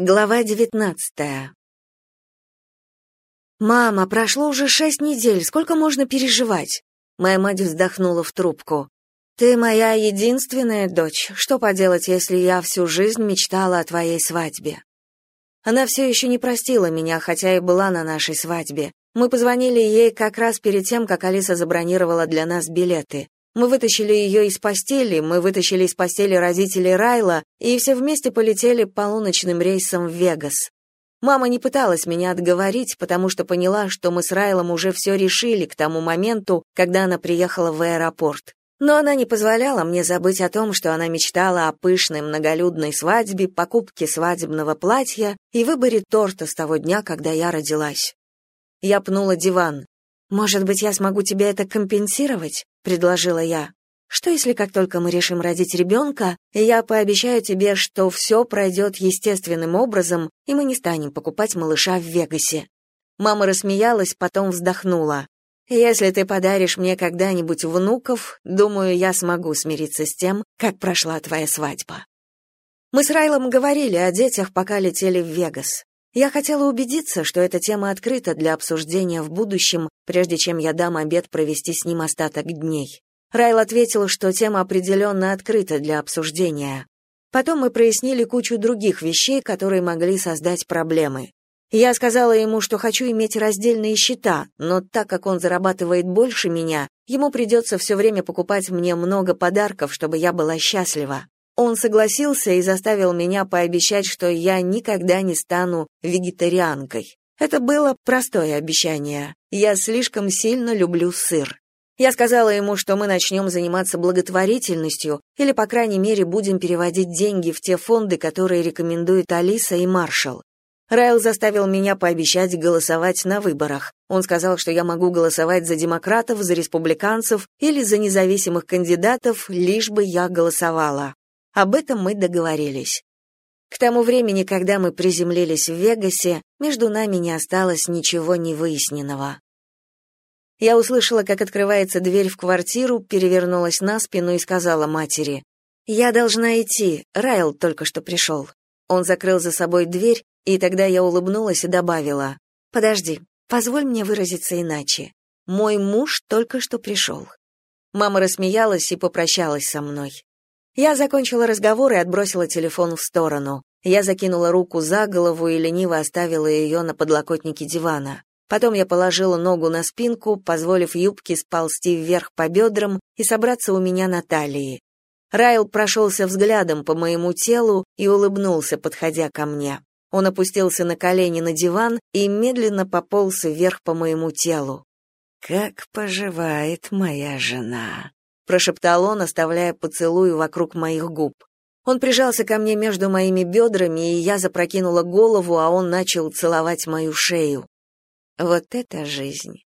Глава девятнадцатая. «Мама, прошло уже шесть недель, сколько можно переживать?» Моя мать вздохнула в трубку. «Ты моя единственная дочь. Что поделать, если я всю жизнь мечтала о твоей свадьбе?» Она все еще не простила меня, хотя и была на нашей свадьбе. Мы позвонили ей как раз перед тем, как Алиса забронировала для нас билеты. Мы вытащили ее из постели, мы вытащили из постели родителей Райла и все вместе полетели полуночным рейсом в Вегас. Мама не пыталась меня отговорить, потому что поняла, что мы с Райлом уже все решили к тому моменту, когда она приехала в аэропорт. Но она не позволяла мне забыть о том, что она мечтала о пышной многолюдной свадьбе, покупке свадебного платья и выборе торта с того дня, когда я родилась. Я пнула диван. «Может быть, я смогу тебе это компенсировать?» — предложила я. «Что, если как только мы решим родить ребенка, я пообещаю тебе, что все пройдет естественным образом, и мы не станем покупать малыша в Вегасе?» Мама рассмеялась, потом вздохнула. «Если ты подаришь мне когда-нибудь внуков, думаю, я смогу смириться с тем, как прошла твоя свадьба». Мы с Райлом говорили о детях, пока летели в Вегас. Я хотела убедиться, что эта тема открыта для обсуждения в будущем, прежде чем я дам обед провести с ним остаток дней. Райл ответил, что тема определенно открыта для обсуждения. Потом мы прояснили кучу других вещей, которые могли создать проблемы. Я сказала ему, что хочу иметь раздельные счета, но так как он зарабатывает больше меня, ему придется все время покупать мне много подарков, чтобы я была счастлива. Он согласился и заставил меня пообещать, что я никогда не стану вегетарианкой. Это было простое обещание. Я слишком сильно люблю сыр. Я сказала ему, что мы начнем заниматься благотворительностью или, по крайней мере, будем переводить деньги в те фонды, которые рекомендуют Алиса и Маршал. Райл заставил меня пообещать голосовать на выборах. Он сказал, что я могу голосовать за демократов, за республиканцев или за независимых кандидатов, лишь бы я голосовала. Об этом мы договорились. К тому времени, когда мы приземлились в Вегасе, между нами не осталось ничего невыясненного. Я услышала, как открывается дверь в квартиру, перевернулась на спину и сказала матери, «Я должна идти, Райл только что пришел». Он закрыл за собой дверь, и тогда я улыбнулась и добавила, «Подожди, позволь мне выразиться иначе. Мой муж только что пришел». Мама рассмеялась и попрощалась со мной. Я закончила разговор и отбросила телефон в сторону. Я закинула руку за голову и лениво оставила ее на подлокотнике дивана. Потом я положила ногу на спинку, позволив юбке сползти вверх по бедрам и собраться у меня на талии. Райл прошелся взглядом по моему телу и улыбнулся, подходя ко мне. Он опустился на колени на диван и медленно пополз вверх по моему телу. «Как поживает моя жена?» Прошептал он, оставляя поцелуй вокруг моих губ. Он прижался ко мне между моими бедрами, и я запрокинула голову, а он начал целовать мою шею. Вот это жизнь.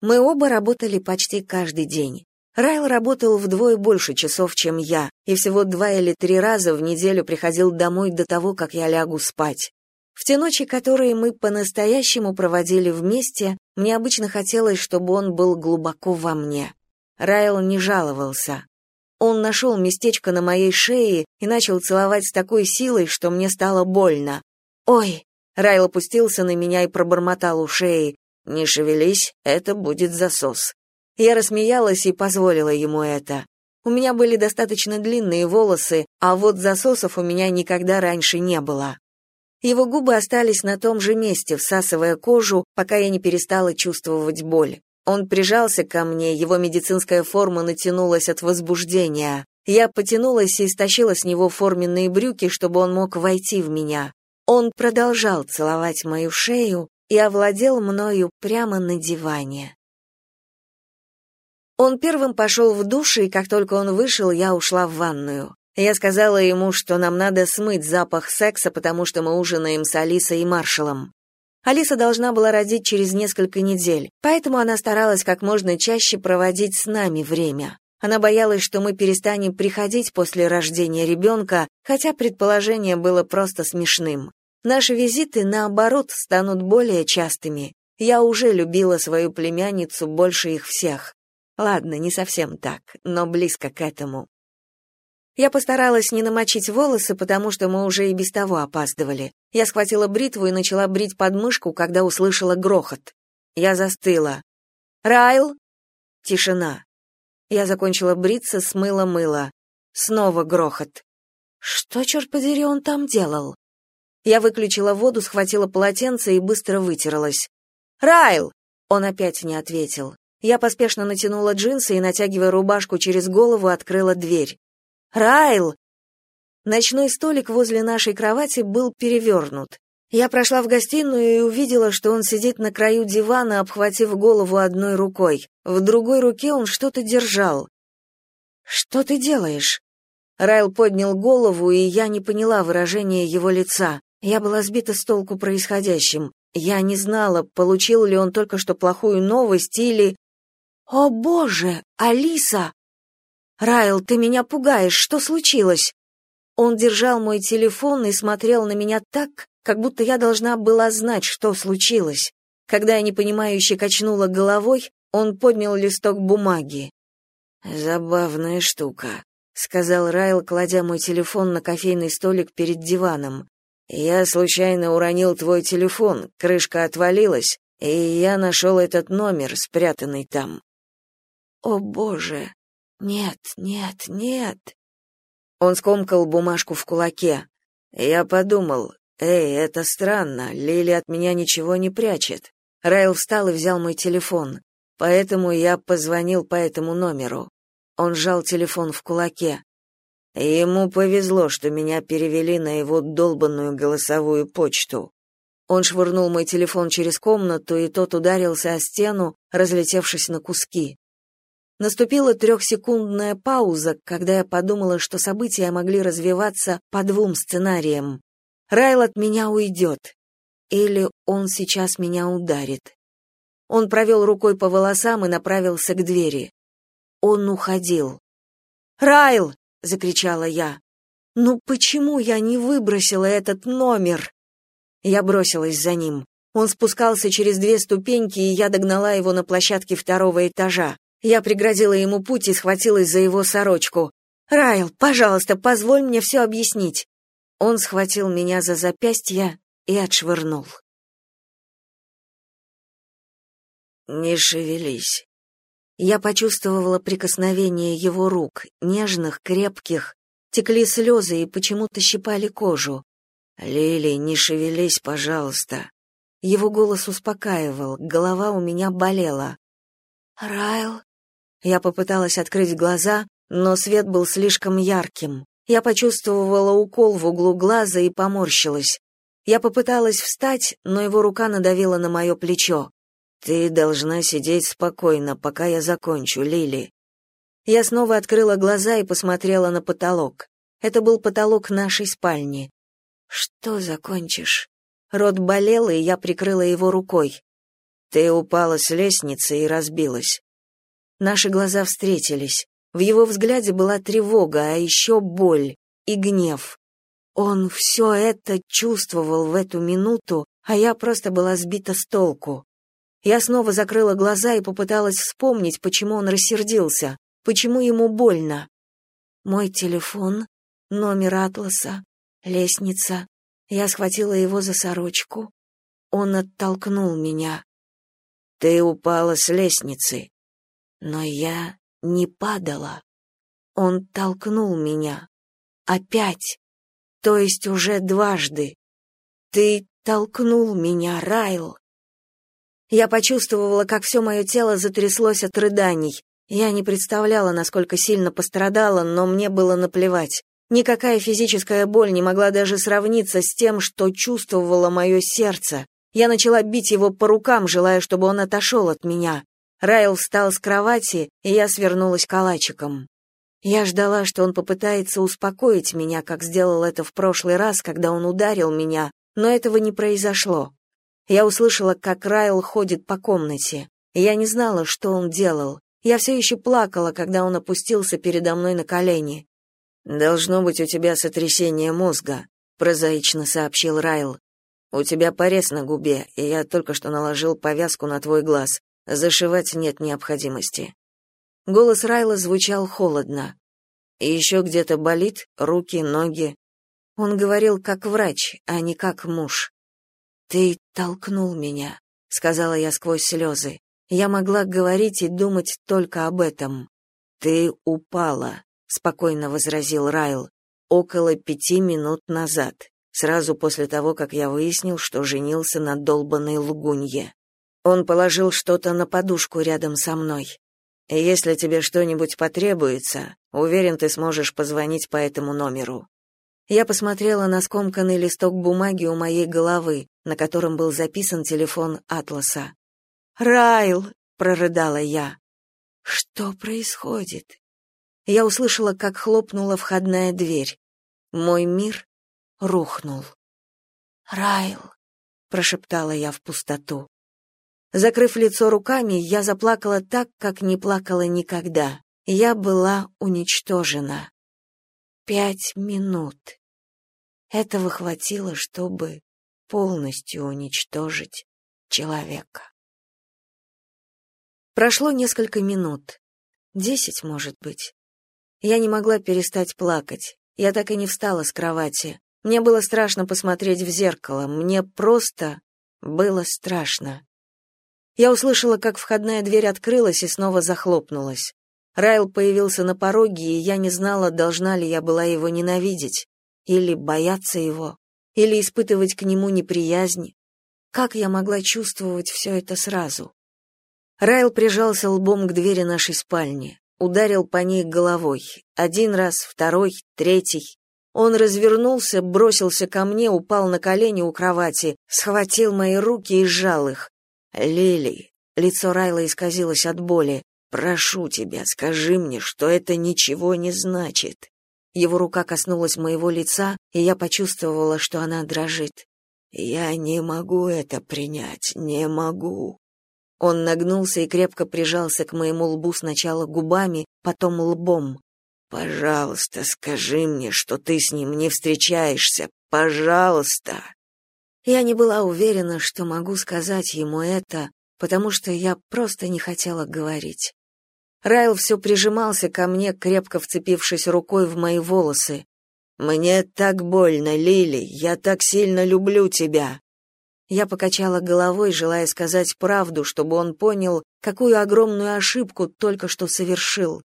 Мы оба работали почти каждый день. Райл работал вдвое больше часов, чем я, и всего два или три раза в неделю приходил домой до того, как я лягу спать. В те ночи, которые мы по-настоящему проводили вместе, мне обычно хотелось, чтобы он был глубоко во мне. Райл не жаловался. Он нашел местечко на моей шее и начал целовать с такой силой, что мне стало больно. «Ой!» Райл опустился на меня и пробормотал у шеи. «Не шевелись, это будет засос». Я рассмеялась и позволила ему это. У меня были достаточно длинные волосы, а вот засосов у меня никогда раньше не было. Его губы остались на том же месте, всасывая кожу, пока я не перестала чувствовать боль. Он прижался ко мне, его медицинская форма натянулась от возбуждения. Я потянулась и стащила с него форменные брюки, чтобы он мог войти в меня. Он продолжал целовать мою шею и овладел мною прямо на диване. Он первым пошел в душ, и как только он вышел, я ушла в ванную. Я сказала ему, что нам надо смыть запах секса, потому что мы ужинаем с Алисой и Маршалом. Алиса должна была родить через несколько недель, поэтому она старалась как можно чаще проводить с нами время. Она боялась, что мы перестанем приходить после рождения ребенка, хотя предположение было просто смешным. Наши визиты, наоборот, станут более частыми. Я уже любила свою племянницу больше их всех. Ладно, не совсем так, но близко к этому. Я постаралась не намочить волосы, потому что мы уже и без того опаздывали. Я схватила бритву и начала брить подмышку, когда услышала грохот. Я застыла. «Райл!» Тишина. Я закончила бриться, смыла мыло. Снова грохот. Что, черт подери, он там делал? Я выключила воду, схватила полотенце и быстро вытерлась. «Райл!» Он опять не ответил. Я поспешно натянула джинсы и, натягивая рубашку через голову, открыла дверь. «Райл!» Ночной столик возле нашей кровати был перевернут. Я прошла в гостиную и увидела, что он сидит на краю дивана, обхватив голову одной рукой. В другой руке он что-то держал. «Что ты делаешь?» Райл поднял голову, и я не поняла выражения его лица. Я была сбита с толку происходящим. Я не знала, получил ли он только что плохую новость или... «О, боже! Алиса!» «Райл, ты меня пугаешь, что случилось?» Он держал мой телефон и смотрел на меня так, как будто я должна была знать, что случилось. Когда я непонимающе качнула головой, он поднял листок бумаги. «Забавная штука», — сказал Райл, кладя мой телефон на кофейный столик перед диваном. Я случайно уронил твой телефон, крышка отвалилась, и я нашел этот номер, спрятанный там. О, боже. Нет, нет, нет. Он скомкал бумажку в кулаке. Я подумал: "Эй, это странно. Лили от меня ничего не прячет". Райл встал и взял мой телефон. Поэтому я позвонил по этому номеру. Он сжал телефон в кулаке. Ему повезло, что меня перевели на его долбанную голосовую почту. Он швырнул мой телефон через комнату, и тот ударился о стену, разлетевшись на куски. Наступила трехсекундная пауза, когда я подумала, что события могли развиваться по двум сценариям. Райл от меня уйдет. Или он сейчас меня ударит. Он провел рукой по волосам и направился к двери. Он уходил. «Райл!» — закричала я. «Ну почему я не выбросила этот номер?» Я бросилась за ним. Он спускался через две ступеньки, и я догнала его на площадке второго этажа. Я преградила ему путь и схватилась за его сорочку. «Райл, пожалуйста, позволь мне все объяснить». Он схватил меня за запястье и отшвырнул. «Не шевелись», я почувствовала прикосновение его рук, нежных, крепких. Текли слезы и почему-то щипали кожу. «Лили, не шевелись, пожалуйста». Его голос успокаивал, голова у меня болела. «Райл?» Я попыталась открыть глаза, но свет был слишком ярким. Я почувствовала укол в углу глаза и поморщилась. Я попыталась встать, но его рука надавила на мое плечо. Ты должна сидеть спокойно, пока я закончу, Лили. Я снова открыла глаза и посмотрела на потолок. Это был потолок нашей спальни. Что закончишь? Рот болел, и я прикрыла его рукой. Ты упала с лестницы и разбилась. Наши глаза встретились. В его взгляде была тревога, а еще боль и гнев. Он все это чувствовал в эту минуту, а я просто была сбита с толку. Я снова закрыла глаза и попыталась вспомнить, почему он рассердился, почему ему больно. Мой телефон, номер атласа, лестница. Я схватила его за сорочку. Он оттолкнул меня. Ты упала с лестницы. Но я не падала. Он толкнул меня. Опять. То есть уже дважды. Ты толкнул меня, Райл. Я почувствовала, как все мое тело затряслось от рыданий. Я не представляла, насколько сильно пострадала, но мне было наплевать. Никакая физическая боль не могла даже сравниться с тем, что чувствовало мое сердце. Я начала бить его по рукам, желая, чтобы он отошел от меня. Райл встал с кровати, и я свернулась калачиком. Я ждала, что он попытается успокоить меня, как сделал это в прошлый раз, когда он ударил меня, но этого не произошло. Я услышала, как Райл ходит по комнате. Я не знала, что он делал. Я все еще плакала, когда он опустился передо мной на колени. «Должно быть у тебя сотрясение мозга», — прозаично сообщил Райл. «У тебя порез на губе, и я только что наложил повязку на твой глаз. Зашивать нет необходимости». Голос Райла звучал холодно. И еще где-то болит? Руки, ноги?» Он говорил как врач, а не как муж. «Ты толкнул меня», — сказала я сквозь слезы. Я могла говорить и думать только об этом. «Ты упала», — спокойно возразил Райл, — «около пяти минут назад, сразу после того, как я выяснил, что женился на долбанной лгунье. Он положил что-то на подушку рядом со мной. Если тебе что-нибудь потребуется, уверен, ты сможешь позвонить по этому номеру. Я посмотрела на скомканный листок бумаги у моей головы, на котором был записан телефон Атласа. «Райл!» — прорыдала я. «Что происходит?» Я услышала, как хлопнула входная дверь. Мой мир рухнул. «Райл!» — прошептала я в пустоту. Закрыв лицо руками, я заплакала так, как не плакала никогда. Я была уничтожена. Пять минут. Этого хватило, чтобы полностью уничтожить человека. Прошло несколько минут. Десять, может быть. Я не могла перестать плакать. Я так и не встала с кровати. Мне было страшно посмотреть в зеркало. Мне просто было страшно. Я услышала, как входная дверь открылась и снова захлопнулась. Райл появился на пороге, и я не знала, должна ли я была его ненавидеть или бояться его, или испытывать к нему неприязнь. Как я могла чувствовать все это сразу? Райл прижался лбом к двери нашей спальни, ударил по ней головой. Один раз, второй, третий. Он развернулся, бросился ко мне, упал на колени у кровати, схватил мои руки и сжал их. «Лили!» Лицо Райла исказилось от боли. «Прошу тебя, скажи мне, что это ничего не значит». Его рука коснулась моего лица, и я почувствовала, что она дрожит. «Я не могу это принять, не могу». Он нагнулся и крепко прижался к моему лбу сначала губами, потом лбом. «Пожалуйста, скажи мне, что ты с ним не встречаешься. Пожалуйста!» Я не была уверена, что могу сказать ему это, потому что я просто не хотела говорить. Райл все прижимался ко мне, крепко вцепившись рукой в мои волосы. «Мне так больно, Лили, я так сильно люблю тебя!» Я покачала головой, желая сказать правду, чтобы он понял, какую огромную ошибку только что совершил.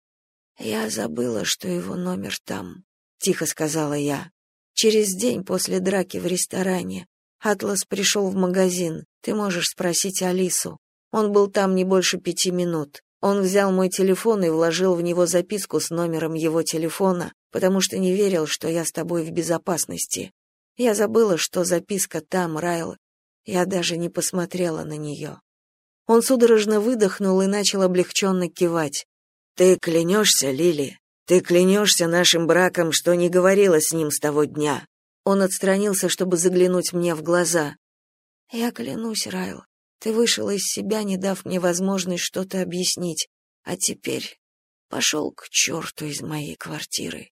«Я забыла, что его номер там», — тихо сказала я. «Через день после драки в ресторане. Атлас пришел в магазин. Ты можешь спросить Алису. Он был там не больше пяти минут. Он взял мой телефон и вложил в него записку с номером его телефона, потому что не верил, что я с тобой в безопасности. Я забыла, что записка там, Райл. Я даже не посмотрела на нее. Он судорожно выдохнул и начал облегченно кивать. «Ты клянешься, Лили? Ты клянешься нашим браком, что не говорила с ним с того дня?» Он отстранился, чтобы заглянуть мне в глаза. «Я клянусь, Райл. Ты вышел из себя, не дав мне возможность что-то объяснить, а теперь пошел к черту из моей квартиры.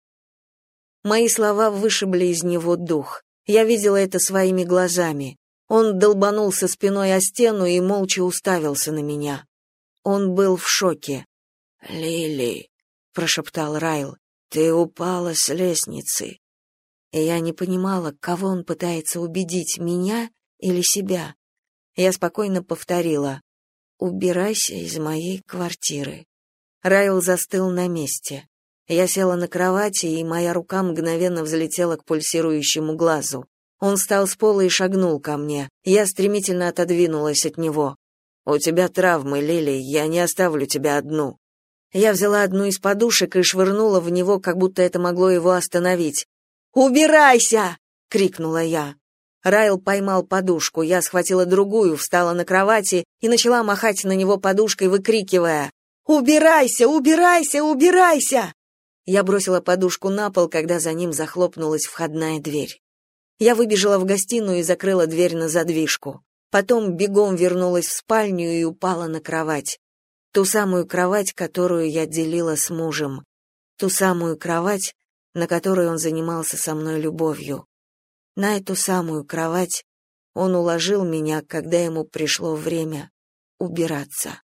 Мои слова вышибли из него дух. Я видела это своими глазами. Он долбанулся спиной о стену и молча уставился на меня. Он был в шоке. «Лили», — прошептал Райл, — «ты упала с лестницы». И я не понимала, кого он пытается убедить, меня или себя. Я спокойно повторила «Убирайся из моей квартиры». Райл застыл на месте. Я села на кровати, и моя рука мгновенно взлетела к пульсирующему глазу. Он встал с пола и шагнул ко мне. Я стремительно отодвинулась от него. «У тебя травмы, Лили, я не оставлю тебя одну». Я взяла одну из подушек и швырнула в него, как будто это могло его остановить. «Убирайся!» — крикнула я. Райл поймал подушку, я схватила другую, встала на кровати и начала махать на него подушкой, выкрикивая «Убирайся! Убирайся! Убирайся!» Я бросила подушку на пол, когда за ним захлопнулась входная дверь. Я выбежала в гостиную и закрыла дверь на задвижку. Потом бегом вернулась в спальню и упала на кровать. Ту самую кровать, которую я делила с мужем. Ту самую кровать, на которой он занимался со мной любовью. На эту самую кровать он уложил меня, когда ему пришло время убираться.